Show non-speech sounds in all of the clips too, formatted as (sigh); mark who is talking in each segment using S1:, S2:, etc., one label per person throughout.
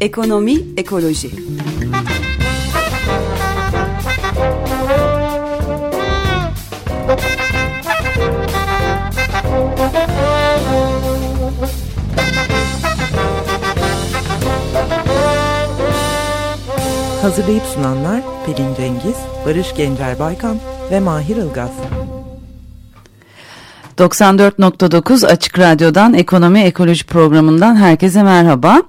S1: Ekonomi, ekoloji.
S2: Hazırlayıp sunanlar Pelin Cengiz, Barış Gencer Baykan ve Mahir Ilgaz.
S3: 94.9 Açık Radyo'dan Ekonomi Ekoloji programından herkese merhaba.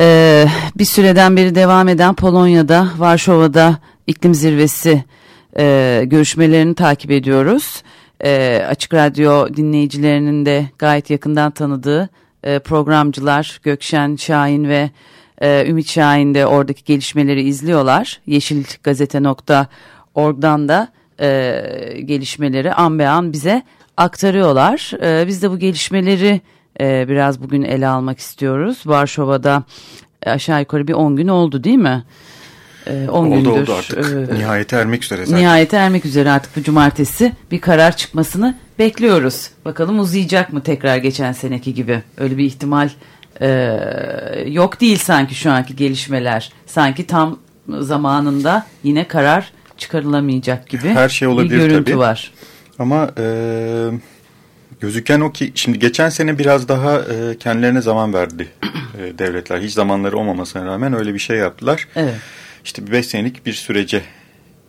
S3: Ee, bir süreden beri devam eden Polonya'da, Varşova'da iklim zirvesi e, görüşmelerini takip ediyoruz. E, Açık Radyo dinleyicilerinin de gayet yakından tanıdığı e, programcılar Gökşen Şahin ve e, Ümit Şahin de oradaki gelişmeleri izliyorlar. Yeşilgazete.org'dan da e, gelişmeleri an be an bize aktarıyorlar. E, biz de bu gelişmeleri e, biraz bugün ele almak istiyoruz. Varşova'da e, aşağı yukarı bir 10 gün oldu değil mi?
S4: E, 10 oldu gündür, oldu artık. E, nihayete ermek üzere zaten.
S3: Nihayete ermek üzere artık bu cumartesi bir karar çıkmasını bekliyoruz. Bakalım uzayacak mı tekrar geçen seneki gibi? Öyle bir ihtimal e, yok değil sanki şu anki gelişmeler. Sanki tam zamanında yine karar çıkarılamayacak gibi
S4: Her şey olabilir
S3: bir görüntü
S4: tabii.
S3: var.
S4: Ama e, gözüken o ki şimdi geçen sene biraz daha e, kendilerine zaman verdi e, (clears throat) devletler. Hiç zamanları olmamasına rağmen öyle bir şey yaptılar.
S3: Evet.
S4: İşte bir beş senelik bir sürece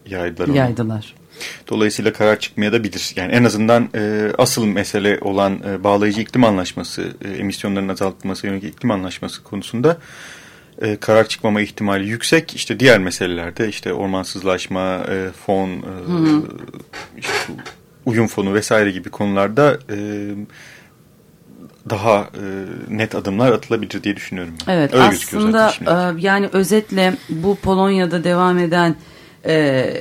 S4: yaydılar onu.
S3: Yaydılar.
S4: Dolayısıyla karar çıkmaya da bilir. Yani en azından e, asıl mesele olan e, bağlayıcı iklim anlaşması, e, emisyonların azaltılması yönelik iklim anlaşması konusunda e, karar çıkmama ihtimali yüksek. İşte diğer meselelerde işte ormansızlaşma, e, fon, e, işte uyum fonu vesaire gibi konularda e, daha e, net adımlar atılabilir diye düşünüyorum.
S3: Evet
S4: Öyle
S3: aslında e, yani özetle bu Polonya'da devam eden e,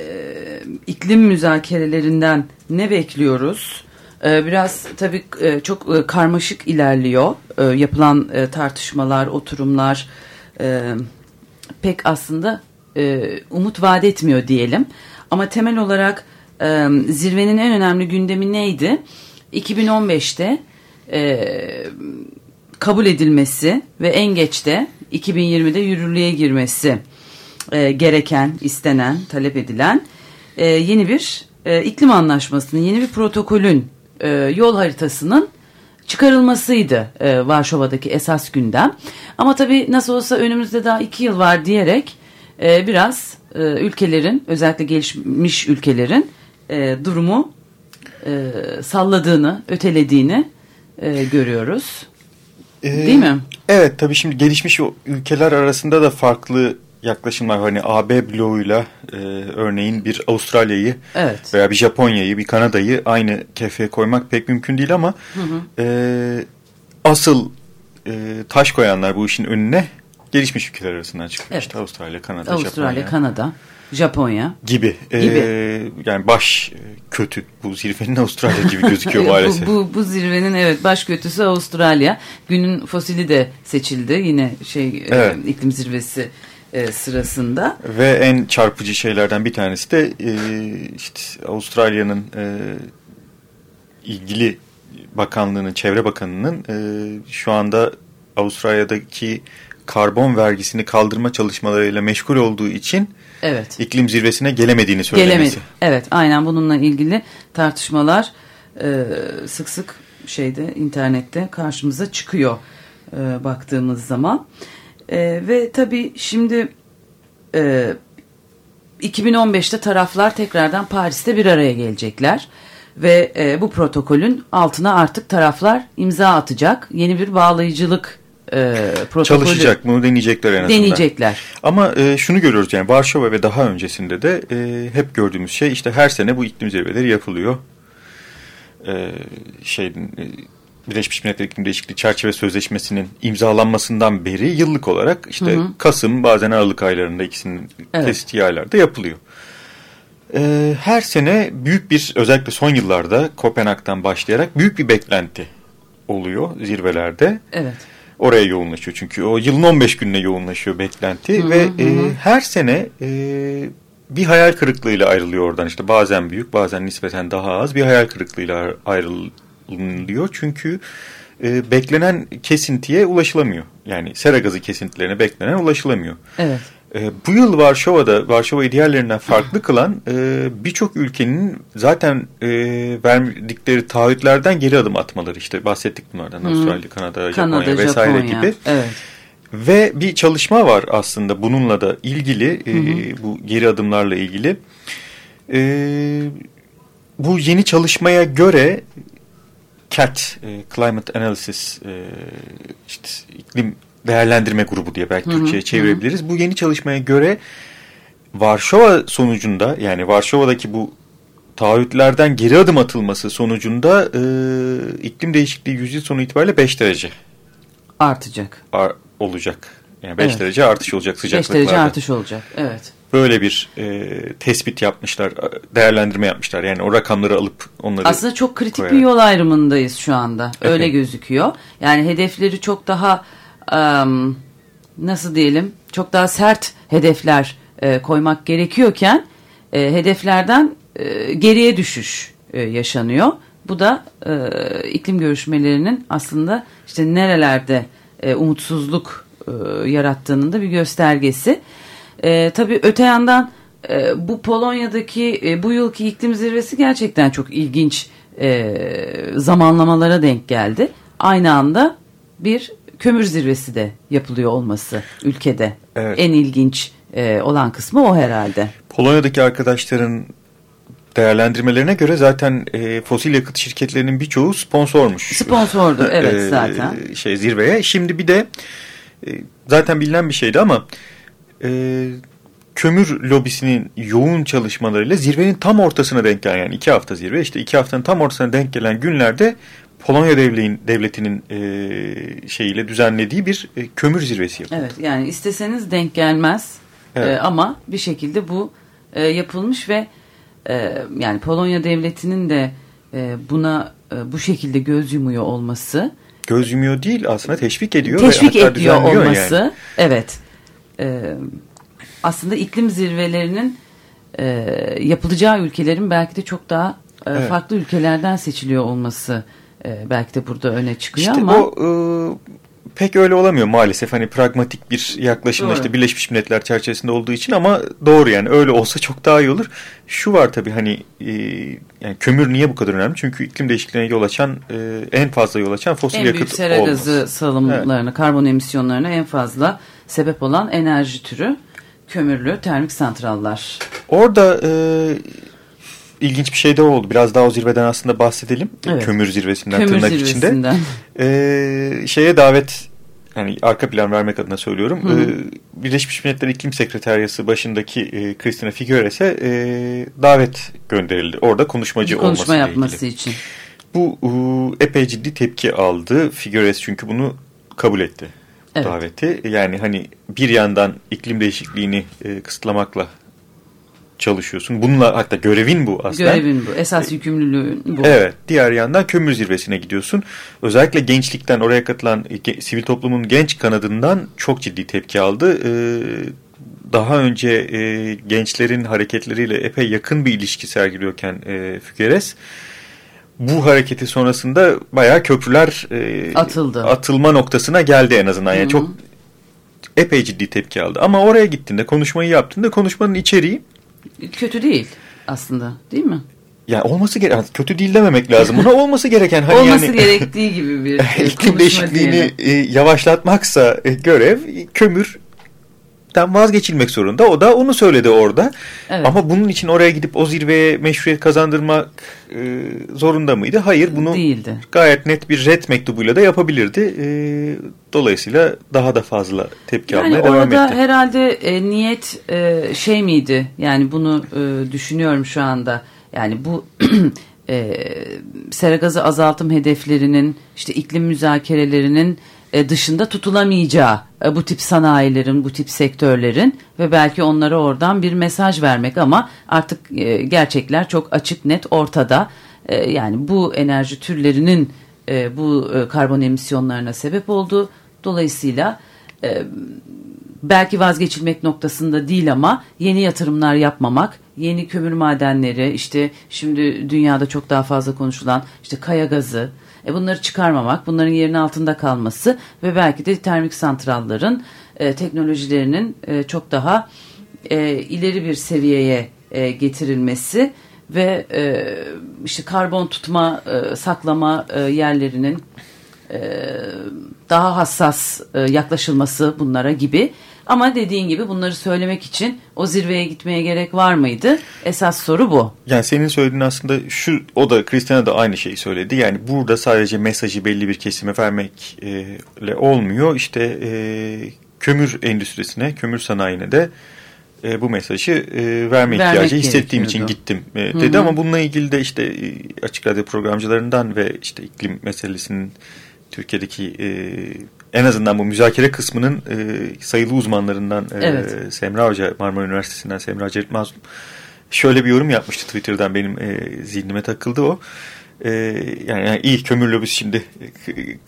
S3: iklim müzakerelerinden ne bekliyoruz? E, biraz tabii e, çok e, karmaşık ilerliyor e, yapılan e, tartışmalar, oturumlar e, pek aslında e, umut vaat etmiyor diyelim. Ama temel olarak e, zirvenin en önemli gündemi neydi? 2015'te e, kabul edilmesi ve en geçte 2020'de yürürlüğe girmesi e, gereken, istenen, talep edilen e, yeni bir e, iklim anlaşmasının, yeni bir protokolün e, yol haritasının çıkarılmasıydı e, Varşova'daki esas gündem. Ama tabii nasıl olsa önümüzde daha iki yıl var diyerek e, biraz e, ülkelerin, özellikle gelişmiş ülkelerin e, durumu e, salladığını, ötelediğini e, görüyoruz. Ee, Değil mi?
S4: Evet tabii şimdi gelişmiş ülkeler arasında da farklı yaklaşımlar hani AB bloğuyla e, örneğin bir Avustralya'yı evet. veya bir Japonya'yı bir Kanada'yı aynı kefeye koymak pek mümkün değil ama hı hı. E, asıl e, taş koyanlar bu işin önüne gelişmiş ülkeler arasından çıkmış. Evet. İşte Avustralya, Kanada,
S3: Avustralya,
S4: Japonya.
S3: Kanada. Japonya
S4: gibi. gibi. Ee, yani baş kötü bu zirvenin Avustralya gibi gözüküyor (laughs) maalesef.
S3: bu, bu, bu zirvenin evet baş kötüsü Avustralya. Günün fosili de seçildi yine şey evet. e, iklim zirvesi e, sırasında.
S4: Ve en çarpıcı şeylerden bir tanesi de e, işte Avustralya'nın e, ilgili bakanlığının, çevre bakanının e, şu anda Avustralya'daki karbon vergisini kaldırma çalışmalarıyla meşgul olduğu için evet. iklim zirvesine gelemediğini söylemesi. Gelemedi.
S3: Evet aynen bununla ilgili tartışmalar e, sık sık şeyde internette karşımıza çıkıyor e, baktığımız zaman. E, ve tabii şimdi e, 2015'te taraflar tekrardan Paris'te bir araya gelecekler. Ve e, bu protokolün altına artık taraflar imza atacak. Yeni bir bağlayıcılık e, protokolü
S4: çalışacak mı deneyecekler en azından.
S3: Deneyecekler.
S4: Ama e, şunu görüyoruz yani Varşova ve daha öncesinde de e, hep gördüğümüz şey işte her sene bu iklim zirveleri yapılıyor. E, şey e, Birleşmiş Milletler İklim Değişikliği Çerçeve Sözleşmesi'nin imzalanmasından beri yıllık olarak işte hı hı. Kasım bazen Aralık aylarında ikisinin evet. kestiği aylarda yapılıyor. Ee, her sene büyük bir özellikle son yıllarda Kopenhag'dan başlayarak büyük bir beklenti oluyor zirvelerde.
S3: Evet
S4: oraya yoğunlaşıyor. Çünkü o yılın 15 gününe yoğunlaşıyor beklenti hı hı, ve hı. E, her sene e, bir hayal kırıklığıyla ayrılıyor oradan işte bazen büyük bazen nispeten daha az bir hayal kırıklığıyla ayrılıyor çünkü e, beklenen kesintiye ulaşılamıyor. Yani sera gazı kesintilerine beklenen ulaşılamıyor.
S3: Evet.
S4: E, bu yıl Varşova'da, Varşova'yı diğerlerinden farklı kılan e, birçok ülkenin zaten e, verdikleri taahhütlerden geri adım atmaları. işte bahsettik bunlardan. Hı. Avustralya, Kanada, Japonya Kanada, vesaire Japonya. gibi.
S3: Evet.
S4: Ve bir çalışma var aslında bununla da ilgili, e, hı hı. bu geri adımlarla ilgili. E, bu yeni çalışmaya göre CAT, e, Climate Analysis, e, işte iklim değerlendirme grubu diye belki Türkçe'ye çevirebiliriz. Hı. Bu yeni çalışmaya göre Varşova sonucunda yani Varşova'daki bu taahhütlerden geri adım atılması sonucunda e, iklim değişikliği yüzyıl sonu itibariyle 5 derece
S3: artacak.
S4: Ar olacak. Yani 5 evet. derece artış olacak sıcaklıklarda.
S3: 5 derece artış olacak. Evet.
S4: Böyle bir e, tespit yapmışlar, değerlendirme yapmışlar. Yani o rakamları alıp onları
S3: Aslında çok kritik koyarak. bir yol ayrımındayız şu anda. Öyle gözüküyor. Yani hedefleri çok daha um, nasıl diyelim çok daha sert hedefler e, koymak gerekiyorken e, hedeflerden e, geriye düşüş e, yaşanıyor. Bu da e, iklim görüşmelerinin aslında işte nerelerde e, umutsuzluk e, yarattığının da bir göstergesi. E, tabii öte yandan e, bu Polonya'daki e, bu yılki iklim zirvesi gerçekten çok ilginç e, zamanlamalara denk geldi. Aynı anda bir kömür zirvesi de yapılıyor olması ülkede. Evet. En ilginç e, olan kısmı o herhalde.
S4: Polonya'daki arkadaşların değerlendirmelerine göre zaten e, fosil yakıt şirketlerinin birçoğu sponsormuş.
S3: Sponsordu evet e, zaten.
S4: Şey zirveye. Şimdi bir de e, zaten bilinen bir şeydi ama e, kömür lobisinin yoğun çalışmalarıyla zirvenin tam ortasına denk gelen yani iki hafta zirve işte iki haftanın tam ortasına denk gelen günlerde Polonya devletin, devletinin e, şeyiyle düzenlediği bir e, kömür zirvesi yapıldı.
S3: Evet yani isteseniz denk gelmez evet. e, ama bir şekilde bu e, yapılmış ve e, yani Polonya devletinin de e, buna e, bu şekilde göz yumuyor olması.
S4: Göz yumuyor değil aslında teşvik ediyor.
S3: Teşvik ve ediyor olması yani. evet. E, aslında iklim zirvelerinin e, yapılacağı ülkelerin belki de çok daha e, evet. farklı ülkelerden seçiliyor olması e, belki de burada öne çıkıyor
S4: işte
S3: ama.
S4: O, e, pek öyle olamıyor maalesef. Hani pragmatik bir yaklaşımla doğru. işte Birleşmiş Milletler çerçevesinde olduğu için ama doğru yani öyle olsa çok daha iyi olur. Şu var tabii hani e, yani kömür niye bu kadar önemli? Çünkü iklim değişikliğine yol açan e, en fazla yol açan fosil
S3: en
S4: yakıt
S3: olması. En büyük sera gazı salımlarını, evet. karbon emisyonlarına en fazla sebep olan enerji türü kömürlü termik santrallar.
S4: Orada e, ilginç bir şey de oldu. Biraz daha o zirveden aslında bahsedelim. Evet. Kömür zirvesinden Kömür tırnak zirvesinden. içinde. Ee, şeye davet yani arka plan vermek adına söylüyorum. Hı Ee, Birleşmiş Milletler İklim Sekreteryası başındaki e, Christina Figueres'e e, davet gönderildi. Orada konuşmacı
S3: konuşma
S4: olması
S3: yapması
S4: ilgili.
S3: için.
S4: Bu e, epey ciddi tepki aldı. Figueres çünkü bunu kabul etti. Evet. Daveti. Yani hani bir yandan iklim değişikliğini e, kısıtlamakla çalışıyorsun. Bununla hatta görevin bu aslında.
S3: Görevin bu. Esas yükümlülüğün bu.
S4: Evet. Diğer yandan kömür zirvesine gidiyorsun. Özellikle gençlikten oraya katılan sivil toplumun genç kanadından çok ciddi tepki aldı. Ee, daha önce e, gençlerin hareketleriyle epey yakın bir ilişki sergiliyorken e, Fügeres bu hareketi sonrasında bayağı köprüler e,
S3: atıldı.
S4: Atılma noktasına geldi en azından. Yani Hı -hı. çok epey ciddi tepki aldı. Ama oraya gittiğinde konuşmayı yaptığında konuşmanın içeriği
S3: kötü değil aslında değil mi?
S4: Yani olması gereken kötü değil dememek lazım. Buna (laughs) olması gereken hani
S3: olması
S4: yani,
S3: gerektiği gibi bir (laughs)
S4: iklim değişikliğini e, yavaşlatmaksa e, görev kömür zirvelikten vazgeçilmek zorunda. O da onu söyledi orada. Evet. Ama bunun için oraya gidip o zirveye meşruiyet kazandırmak e, zorunda mıydı? Hayır bunu Değildi. gayet net bir red mektubuyla da yapabilirdi. E, dolayısıyla daha da fazla tepki yani almaya devam etti.
S3: Orada herhalde e, niyet e, şey miydi? Yani bunu e, düşünüyorum şu anda. Yani bu (clears throat) e, sera gazı azaltım hedeflerinin işte iklim müzakerelerinin dışında tutulamayacağı e, bu tip sanayilerin, bu tip sektörlerin ve belki onlara oradan bir mesaj vermek ama artık e, gerçekler çok açık net ortada. Yani bu enerji türlerinin bu karbon emisyonlarına sebep oldu. Dolayısıyla belki vazgeçilmek noktasında değil ama yeni yatırımlar yapmamak, yeni kömür madenleri, işte şimdi dünyada çok daha fazla konuşulan işte kaya gazı, e bunları çıkarmamak, bunların yerinin altında kalması ve belki de termik santralların e, teknolojilerinin e, çok daha e, ileri bir seviyeye e, getirilmesi ve e, işte karbon tutma, e, saklama e, yerlerinin e, daha hassas e, yaklaşılması bunlara gibi. Ama dediğin gibi bunları söylemek için o zirveye gitmeye gerek var mıydı? Esas soru bu.
S4: Yani senin söylediğin aslında şu, o da Christiana da aynı şeyi söyledi. Yani burada sadece mesajı belli bir kesime vermekle olmuyor. İşte e, kömür endüstrisine, kömür sanayine de e, bu mesajı e, verme Vermek ihtiyacı hissettiğim için gittim e, dedi. Hı hı. Ama bununla ilgili de işte e, açık radyo programcılarından ve işte iklim meselesinin Türkiye'deki e, en azından bu müzakere kısmının e, sayılı uzmanlarından e, evet. Semra Hoca Marmara Üniversitesi'nden Semra Cerit Mazlum şöyle bir yorum yapmıştı Twitter'dan benim e, zihnime takıldı o. E, yani, yani iyi kömür lobisi şimdi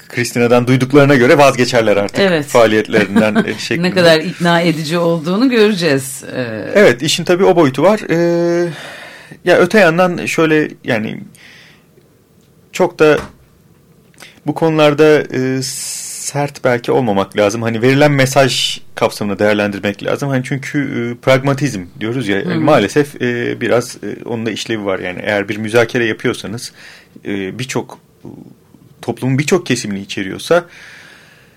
S4: Kristina'dan duyduklarına göre vazgeçerler artık evet. faaliyetlerinden e, (laughs) şeklinde.
S3: ne kadar ikna edici olduğunu göreceğiz.
S4: Ee... Evet işin tabii o boyutu var. Ee, ya öte yandan şöyle yani çok da bu konularda e, sert belki olmamak lazım. Hani verilen mesaj kapsamını değerlendirmek lazım. Hani çünkü e, pragmatizm diyoruz ya Hı -hı. maalesef e, biraz e, onun da işlevi var. Yani eğer bir müzakere yapıyorsanız e, birçok toplumun birçok kesimini içeriyorsa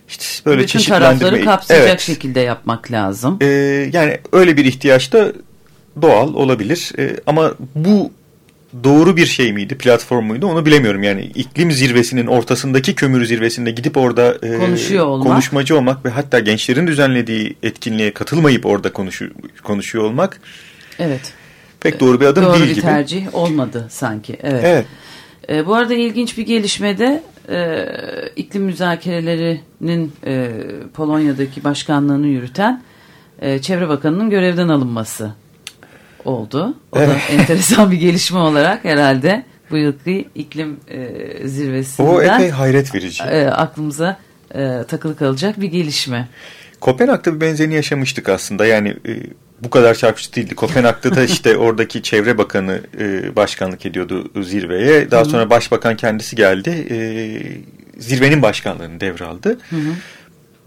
S3: işte böyle Bütün tarafları kapsayacak evet. şekilde yapmak lazım.
S4: E, yani öyle bir ihtiyaç da doğal olabilir. E, ama bu doğru bir şey miydi, platform muydu onu bilemiyorum. Yani iklim zirvesinin ortasındaki kömür zirvesinde gidip orada
S3: e, Konuşuyor olmak.
S4: konuşmacı olmak ve hatta gençlerin düzenlediği etkinliğe katılmayıp orada konuşu, konuşuyor olmak
S3: evet.
S4: pek doğru bir adım
S3: doğru
S4: değil
S3: bir
S4: gibi.
S3: Doğru bir tercih olmadı sanki. Evet.
S4: evet.
S3: E, bu arada ilginç bir gelişmede e, iklim müzakerelerinin e, Polonya'daki başkanlığını yürüten e, Çevre Bakanı'nın görevden alınması oldu. O da (laughs) enteresan bir gelişme olarak herhalde bu yılki iklim e, zirvesinden.
S4: O epey hayret verici.
S3: E, aklımıza e, takılı kalacak bir gelişme.
S4: Kopenhag'da bir benzerini yaşamıştık aslında. Yani e, bu kadar çarpıcı değildi. Kopenhag'da da işte (laughs) oradaki çevre bakanı e, başkanlık ediyordu zirveye. Daha sonra başbakan kendisi geldi. E, zirvenin başkanlığını devraldı. Hı hı.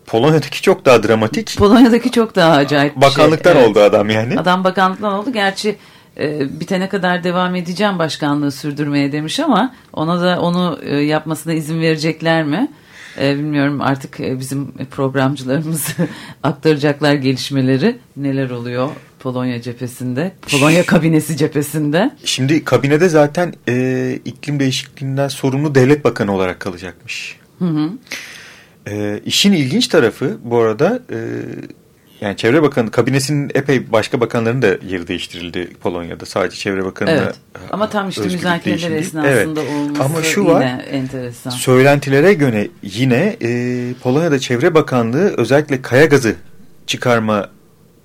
S4: Polonya'daki çok daha dramatik.
S3: Polonya'daki çok daha acayip
S4: Bakanlıktan şey. oldu adam yani.
S3: Adam bakanlıktan oldu. Gerçi e, bitene kadar devam edeceğim başkanlığı sürdürmeye demiş ama ona da onu e, yapmasına izin verecekler mi? E, bilmiyorum artık e, bizim programcılarımız (laughs) aktaracaklar gelişmeleri. Neler oluyor Polonya cephesinde, Polonya kabinesi cephesinde.
S4: Şimdi kabinede zaten e, iklim değişikliğinden sorumlu devlet bakanı olarak kalacakmış. Hı hı. E, işin ilginç tarafı bu arada e, yani Çevre Bakanı kabinesinin epey başka bakanların da yeri değiştirildi Polonya'da. Sadece Çevre Bakanı evet.
S3: Ama tam işte müzakereler esnasında evet. olması Ama şu yine var, enteresan.
S4: Söylentilere göre yine e, Polonya'da Çevre Bakanlığı özellikle kaya gazı çıkarma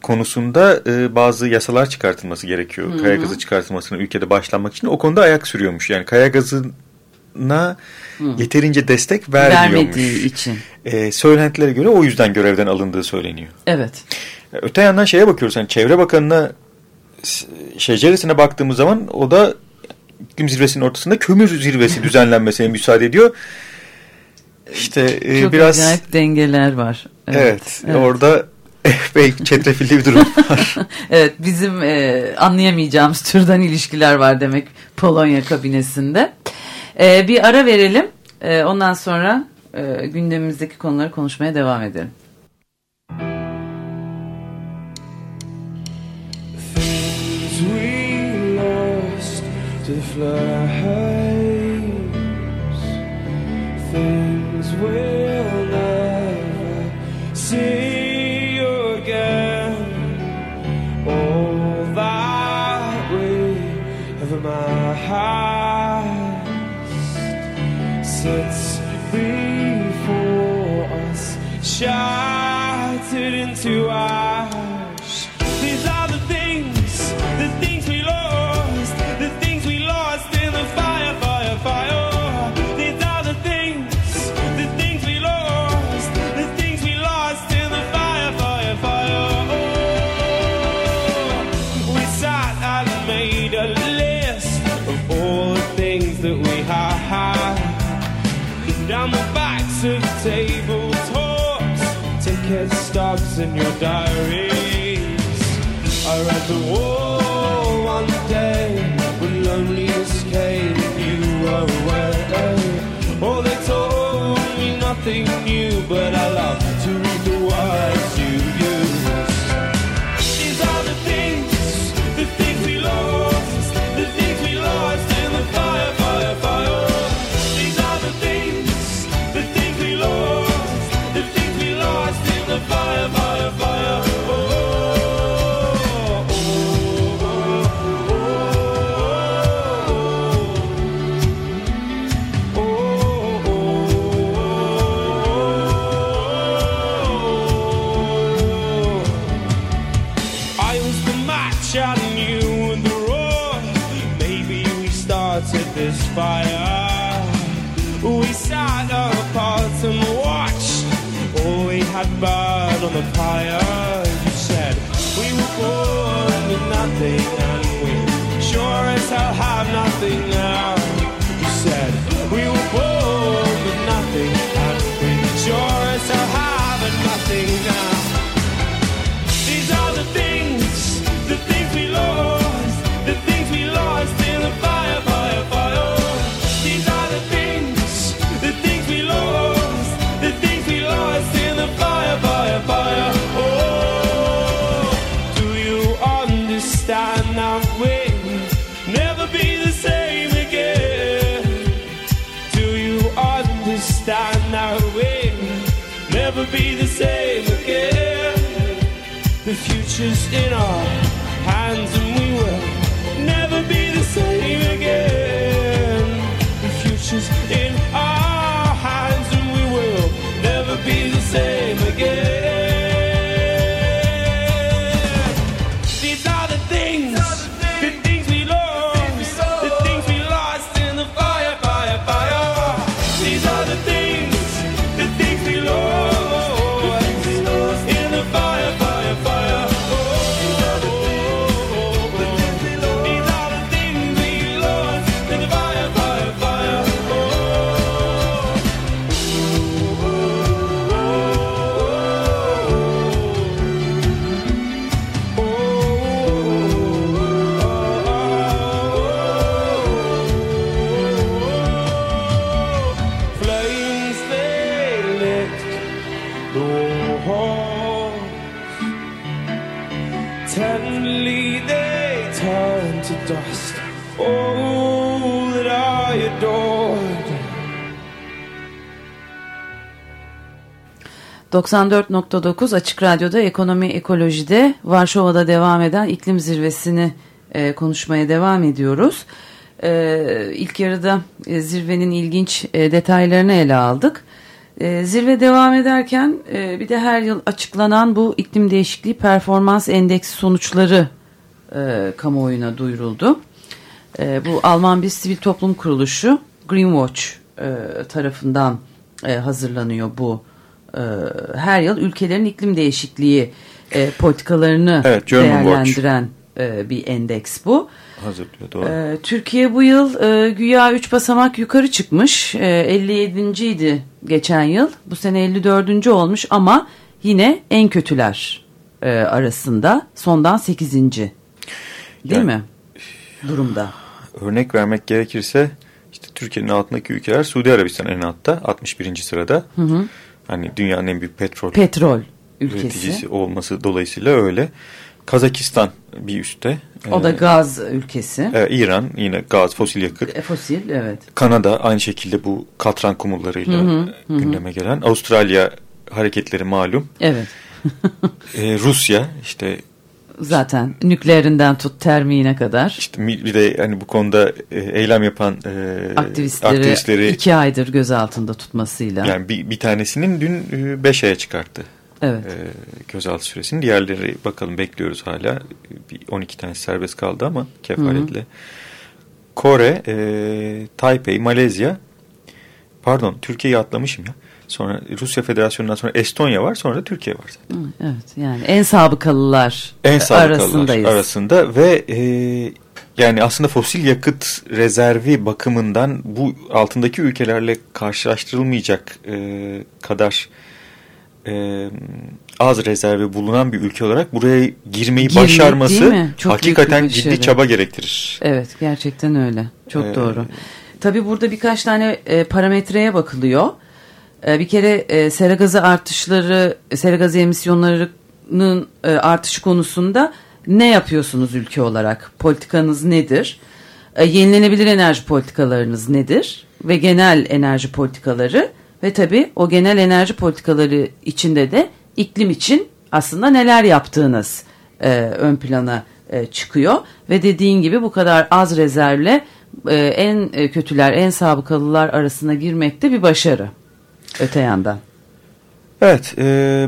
S4: konusunda e, bazı yasalar çıkartılması gerekiyor. Hı -hı. Kaya gazı çıkartılmasını ülkede başlanmak için o konuda ayak sürüyormuş. Yani kaya gazı na yeterince destek vermiyormuş.
S3: Vermediği için.
S4: E, söylentilere göre o yüzden görevden alındığı söyleniyor.
S3: Evet.
S4: Öte yandan şeye bakıyoruz. Yani Çevre Bakanı'na şeceresine baktığımız zaman o da iklim zirvesinin ortasında kömür zirvesi (laughs) düzenlenmesine müsaade ediyor. İşte
S3: e, Çok biraz acayip dengeler var.
S4: Evet, evet, evet. orada (laughs) epey çetrefilli bir durum var. (laughs)
S3: evet bizim e, anlayamayacağımız türden ilişkiler var demek Polonya kabinesinde. Ee, bir ara verelim. Ee, ondan sonra e, gündemimizdeki konuları konuşmaya devam edelim. Things we'll sits before us, shattered into ash.
S5: Backs of tabletops, ticket stubs in your diaries. I read the war one day when loneliness came you were away. Oh, they told me nothing new, but I love to read the words this fire. We sat apart and watched all we had burned on the pyre. You said we were born with nothing and we sure as hell have nothing never be the same again? The future's in our
S3: 94.9 Açık Radyo'da Ekonomi Ekoloji'de Varşova'da devam eden iklim zirvesini e, konuşmaya devam ediyoruz. E, ilk yarıda e, zirvenin ilginç e, detaylarını ele aldık. E, zirve devam ederken e, bir de her yıl açıklanan bu iklim değişikliği performans endeksi sonuçları e, kamuoyuna duyuruldu. E, bu Alman bir sivil toplum kuruluşu Greenwatch e, tarafından e, hazırlanıyor bu e, her yıl ülkelerin iklim değişikliği e, politikalarını
S4: Evet,
S3: değerlendiren e, bir endeks bu.
S4: Hazırlıyor doğru.
S3: E, Türkiye bu yıl e, güya 3 basamak yukarı çıkmış. E, 57. idi geçen yıl. Bu sene 54. olmuş ama yine en kötüler e, arasında sondan 8. Değil
S4: Yani-
S3: mi? Durumda.
S4: Örnek vermek gerekirse işte Türkiye'nin altındaki ülkeler Suudi Arabistan en altta 61. sırada. Hani dünyanın en büyük petrol
S3: Petrol ülkesi.
S4: üreticisi olması dolayısıyla öyle. Kazakistan bir üstte.
S3: O da
S4: Ee,
S3: gaz ülkesi.
S4: e, İran yine gaz, fosil yakıt.
S3: E, fosil evet.
S4: Kanada aynı şekilde bu katran kumullarıyla gündeme gelen. Avustralya hareketleri malum.
S3: Evet.
S4: Ee, (laughs) Rusya işte
S3: Zaten nükleerinden tut termiğine kadar
S4: işte bir de hani bu konuda e, eylem yapan e,
S3: aktivistleri,
S4: aktivistleri
S3: iki aydır gözaltında tutmasıyla.
S4: yani bir, bir tanesinin dün 5 aya çıkarttı
S3: evet.
S4: e, gözaltı süresini. Diğerleri bakalım bekliyoruz hala. Bir 12 tane serbest kaldı ama kefaletle. Kore, e, Taipei, Malezya pardon Türkiye'yi atlamışım ya. Sonra Rusya Federasyonu'ndan sonra Estonya var. Sonra da Türkiye var zaten.
S3: Evet yani en sabıkalılar
S4: En sabıkalılar
S3: arasındayız.
S4: arasında ve e, yani aslında fosil yakıt rezervi bakımından bu altındaki ülkelerle karşılaştırılmayacak e, kadar e, az rezervi bulunan bir ülke olarak buraya girmeyi
S3: Girmek
S4: başarması?
S3: Çok
S4: hakikaten ciddi
S3: başarı.
S4: çaba gerektirir.
S3: Evet gerçekten öyle. Çok
S4: Ee,
S3: doğru. Tabii burada birkaç tane e, parametreye bakılıyor. E, bir kere e, sera gazı artışları, sera gazı emisyonlarının e, artışı konusunda ne yapıyorsunuz ülke olarak? Politikanız nedir? E, yenilenebilir enerji politikalarınız nedir? Ve genel enerji politikaları ve tabii o genel enerji politikaları içinde de iklim için aslında neler yaptığınız e, ön plana e, çıkıyor ve dediğin gibi bu kadar az rezervle en kötüler, en sabıkalılar arasına girmek de bir başarı öte yandan.
S4: Evet e,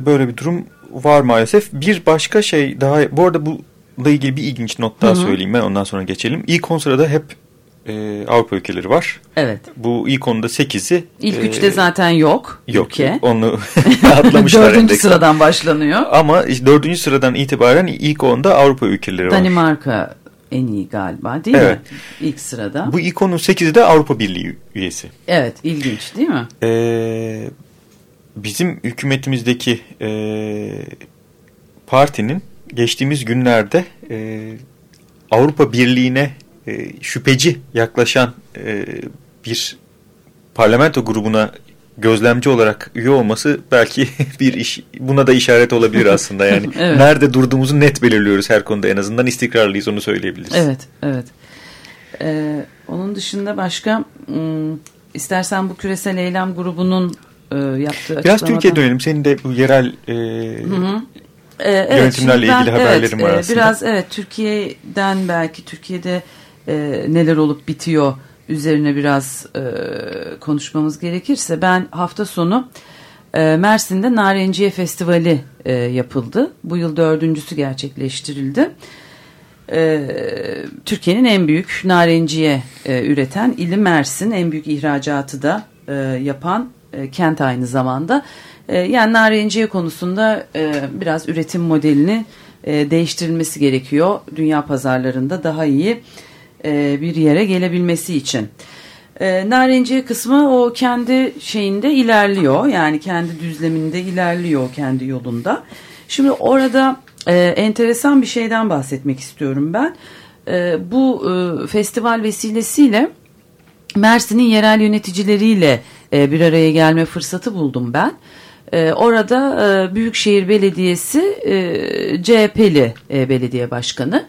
S4: böyle bir durum var maalesef. Bir başka şey daha bu arada bununla ilgili bir ilginç not daha
S3: Hı hı.
S4: söyleyeyim ben ondan sonra geçelim. İlk 10 sırada hep e, Avrupa ülkeleri var.
S3: Evet.
S4: Bu ilk onda 8'i
S3: İlk
S4: e,
S3: üçte zaten yok,
S4: yok.
S3: ülke.
S4: Onu (laughs) atlamışlar
S3: Dördüncü
S4: endeksten.
S3: sıradan başlanıyor.
S4: Ama dördüncü sıradan itibaren ilk onda Avrupa ülkeleri var.
S3: Danimarka en iyi galiba değil
S4: Evet.
S3: mi? İlk sırada.
S4: Bu ilk onun 8'i de Avrupa Birliği üyesi.
S3: Evet ilginç değil mi?
S4: Ee, bizim hükümetimizdeki e, partinin geçtiğimiz günlerde e, Avrupa Birliği'ne e, şüpheci yaklaşan e, bir parlamento grubuna gözlemci olarak üye olması belki (laughs) bir iş buna da işaret olabilir aslında yani (laughs)
S3: Evet.
S4: nerede durduğumuzu net belirliyoruz her konuda en azından istikrarlıyız onu söyleyebiliriz.
S3: Evet, evet. Ee, onun dışında başka ım, istersen bu küresel eylem grubunun e, yaptığı
S4: Biraz
S3: açıklamadan-
S4: Türkiye'ye dönelim. Senin de bu yerel e,
S3: Ee, evet,
S4: Yönetimlerle
S3: ben-
S4: ilgili haberlerim
S3: evet,
S4: var
S3: e,
S4: aslında.
S3: Biraz evet Türkiye'den belki Türkiye'de e, neler olup bitiyor üzerine biraz e, konuşmamız gerekirse ben hafta sonu e, Mersin'de Narenciye Festivali e, yapıldı. Bu yıl dördüncüsü gerçekleştirildi. E, Türkiye'nin en büyük narenciye e, üreten ili Mersin en büyük ihracatı da e, yapan e, kent aynı zamanda. E, yani narenciye konusunda e, biraz üretim modelini e, değiştirilmesi gerekiyor. Dünya pazarlarında daha iyi e, bir yere gelebilmesi için. E, kısmı o kendi şeyinde ilerliyor. Yani kendi düzleminde ilerliyor kendi yolunda. Şimdi orada e, enteresan bir şeyden bahsetmek istiyorum ben. E, bu festival vesilesiyle Mersin'in yerel yöneticileriyle bir araya gelme fırsatı buldum ben. Orada Büyükşehir Belediyesi e, CHP'li belediye başkanı.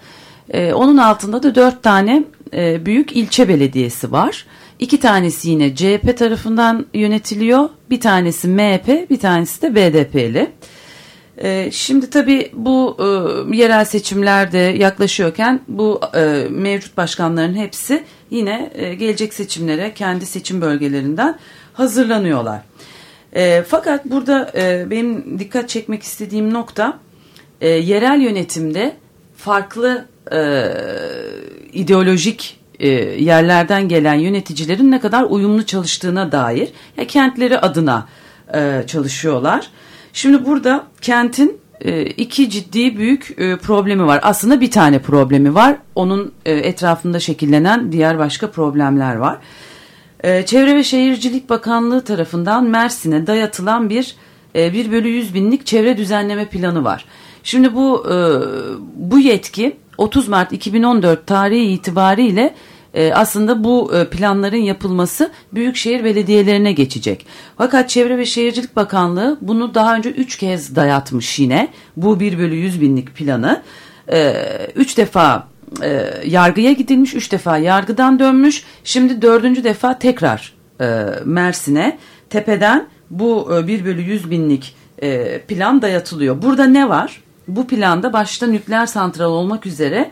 S3: E, onun altında da dört tane e, büyük ilçe belediyesi var. İki tanesi yine CHP tarafından yönetiliyor. Bir tanesi MHP, bir tanesi de BDP'li. Ee, Şimdi tabii bu e, yerel seçimlerde yaklaşıyorken bu e, mevcut başkanların hepsi yine e, gelecek seçimlere kendi seçim bölgelerinden hazırlanıyorlar. E, fakat burada e, benim dikkat çekmek istediğim nokta e, yerel yönetimde farklı e, ideolojik e, yerlerden gelen yöneticilerin ne kadar uyumlu çalıştığına dair ya kentleri adına e, çalışıyorlar. Şimdi burada kentin e, iki ciddi büyük e, problemi var. Aslında bir tane problemi var. Onun e, etrafında şekillenen diğer başka problemler var. E, Çevre ve Şehircilik Bakanlığı tarafından Mersin'e dayatılan bir e, 1 bölü 100 binlik çevre düzenleme planı var. Şimdi bu e, bu yetki 30 Mart 2014 tarihi itibariyle e, aslında bu e, planların yapılması büyükşehir belediyelerine geçecek. Fakat Çevre ve Şehircilik Bakanlığı bunu daha önce 3 kez dayatmış yine bu 1 bölü 100 binlik planı. 3 defa e, yargıya gidilmiş, 3 defa yargıdan dönmüş. Şimdi dördüncü defa tekrar Mersin'e tepeden bu e, 1 bölü 100 binlik plan dayatılıyor. Burada ne var? Bu planda başta nükleer santral olmak üzere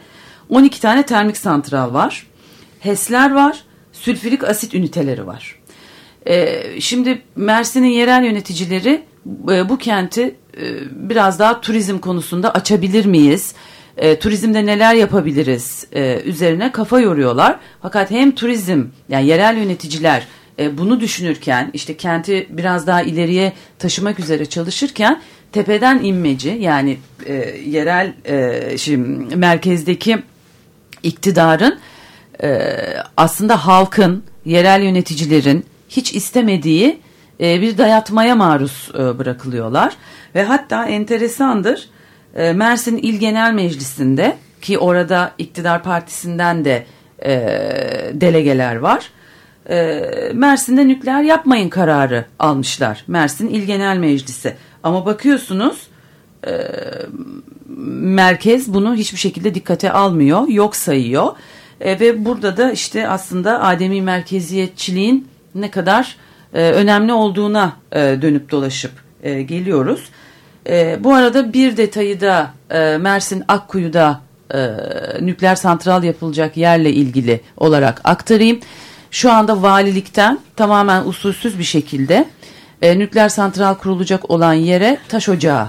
S3: 12 tane termik santral var. HES'ler var, sülfürik asit üniteleri var. Ee, şimdi Mersin'in yerel yöneticileri e, bu kenti e, biraz daha turizm konusunda açabilir miyiz? E, turizmde neler yapabiliriz üzerine kafa yoruyorlar. Fakat hem turizm yani yerel yöneticiler bunu düşünürken işte kenti biraz daha ileriye taşımak üzere çalışırken tepeden inmeci yani e, yerel e, şimdi merkezdeki iktidarın e, aslında halkın, yerel yöneticilerin hiç istemediği e, bir dayatmaya maruz e, bırakılıyorlar. Ve hatta enteresandır e, Mersin İl Genel Meclisi'nde ki orada iktidar partisinden de e, delegeler var. E, Mersin'de nükleer yapmayın kararı almışlar. Mersin İl Genel Meclisi. Ama bakıyorsunuz e, merkez bunu hiçbir şekilde dikkate almıyor, yok sayıyor. E, ve burada da işte aslında ademi merkeziyetçiliğin ne kadar e, önemli olduğuna e, dönüp dolaşıp e, geliyoruz. E, bu arada bir detayı da e, Mersin Akkuyu'da e, nükleer santral yapılacak yerle ilgili olarak aktarayım. Şu anda valilikten tamamen usulsüz bir şekilde e, nükleer santral kurulacak olan yere taş ocağı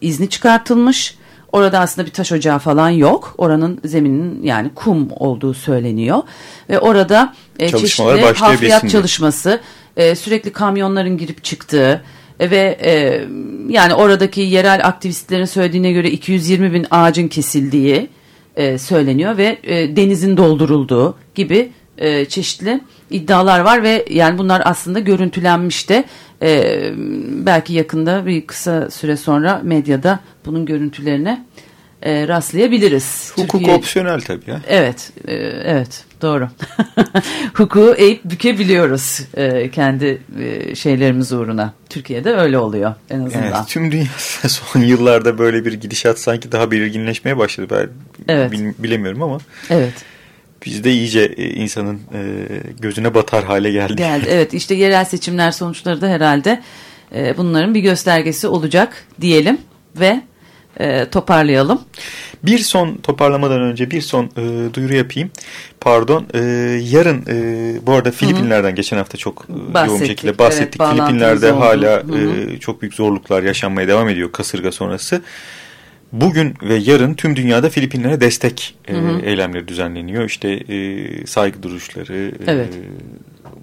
S3: izni çıkartılmış. Orada aslında bir taş ocağı falan yok. Oranın zemininin yani kum olduğu söyleniyor. Ve orada e, çeşitli hafriyat çalışması, e, sürekli kamyonların girip çıktığı e, ve e, yani oradaki yerel aktivistlerin söylediğine göre 220 bin ağacın kesildiği e, söyleniyor ve e, denizin doldurulduğu gibi e, çeşitli iddialar var ve yani bunlar aslında görüntülenmiş de e, belki yakında bir kısa süre sonra medyada bunun görüntülerine e, rastlayabiliriz.
S4: Hukuk
S3: Türkiye-
S4: opsiyonel tabii ya.
S3: Evet, e, evet doğru. (laughs) Hukuku eğip bükebiliyoruz e, kendi e, şeylerimiz uğruna. Türkiye'de öyle oluyor en azından.
S4: Evet, tüm dünya (laughs) son yıllarda böyle bir gidişat sanki daha belirginleşmeye başladı. Ben
S3: Evet.
S4: bil- bilemiyorum ama
S3: Evet,
S4: bizde iyice e, insanın e, gözüne batar hale geldi.
S3: geldi. Evet, işte yerel seçimler sonuçları da herhalde e, bunların bir göstergesi olacak diyelim ve e, toparlayalım.
S4: Bir son toparlamadan önce bir son e, duyuru yapayım. Pardon. e, yarın e, bu arada Filipinler'den geçen hafta çok yoğun
S3: Bahsettik,
S4: bir şekilde bahsettik.
S3: evet,
S4: Filipinler'de
S3: oldu.
S4: hala
S3: Hı
S4: e, çok büyük zorluklar yaşanmaya devam ediyor kasırga sonrası. Bugün ve yarın tüm dünyada Filipinlere destek e, eylemleri düzenleniyor. İşte e, saygı duruşları, e,
S3: Evet.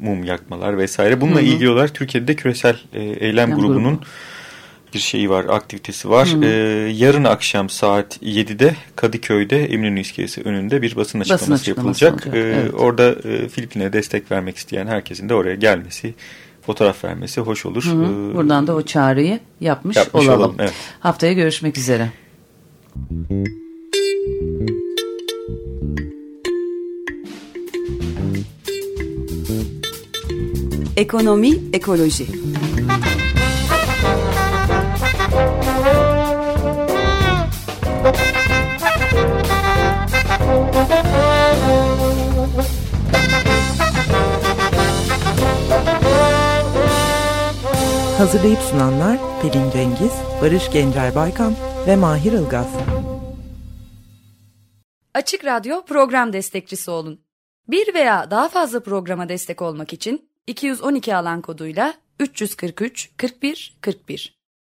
S4: mum yakmalar vesaire. Bununla ilgili olarak Türkiye'de küresel e, eylem
S3: Eylem
S4: grubunun
S3: grubu.
S4: bir şeyi var, aktivitesi var. Ee, yarın akşam saat 7'de Kadıköy'de Eminönü İskelesi önünde bir basın açıklaması,
S3: açıklaması
S4: yapılacak.
S3: olacak,
S4: Ee,
S3: evet.
S4: Orada e, Filipin'e destek vermek isteyen herkesin de oraya gelmesi, fotoğraf vermesi hoş olur.
S3: Hı hı. Buradan da o çağrıyı yapmış,
S4: Yapmış
S3: olalım.
S4: olalım, evet.
S3: Haftaya görüşmek üzere.
S1: Ekonomi, ekoloji.
S2: Hazırlayıp sunanlar Pelin Cengiz, Barış Gencer Baykan ve Mahir Ilgaz.
S6: Açık Radyo program destekçisi olun. Bir veya daha fazla programa destek olmak için 212 alan koduyla 343 41 41